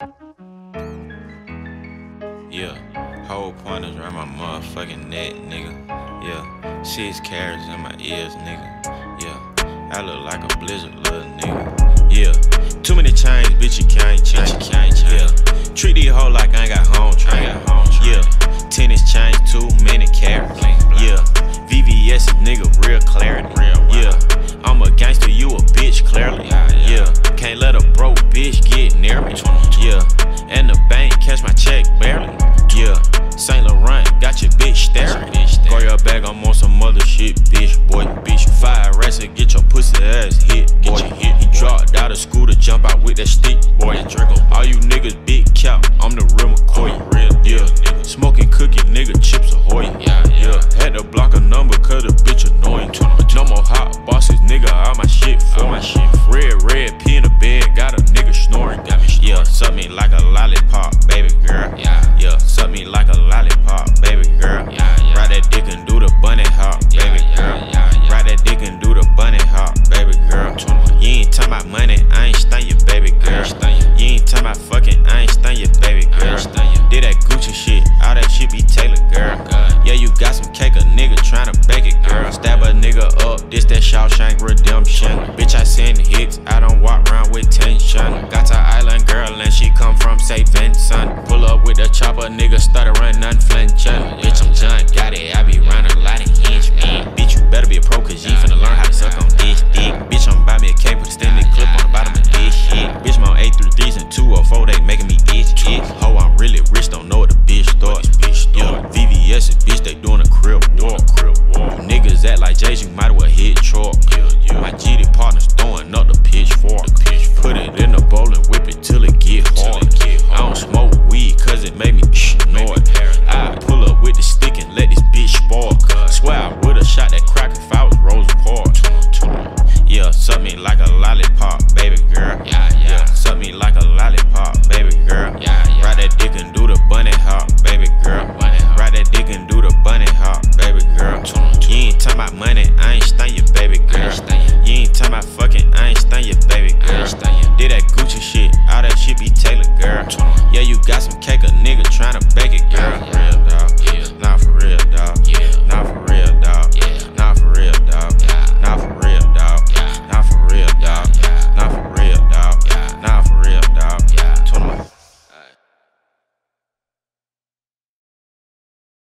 Yeah, whole pointers around my motherfucking neck, nigga. Yeah, six carats in my ears, nigga. Yeah, I look like a blizzard, little nigga. Yeah, too many chains, bitch, you can't change. You can't change. Yeah, shit, bitch, boy. Bitch, fire rest and get your pussy ass hit, boy. Hit. He dropped out of school to jump out with that stick, boy. All you niggas big cap, I'm the real McCoy. Real, yeah. Smoking cookie, nigga, chips ahoy. Yeah, yeah. Had to block a number cause the bitch annoying. No more hot bosses, nigga, all my shit for my shit. Red, red, pee in the bed, got a nigga snoring. Got me yeah, suck me like a lollipop, cake, a nigga tryna bake it, girl. Stab a nigga up, this that Shawshank redemption. Bitch, I send hits, I don't walk around with tension. Got to island girl and she come from St. Vincent. Pull up with the chopper, nigga stuttering, unflinching. Bitch, I'm John, got it my fucking Einstein, your baby. Girl. Einstein, yeah. Did that Gucci shit.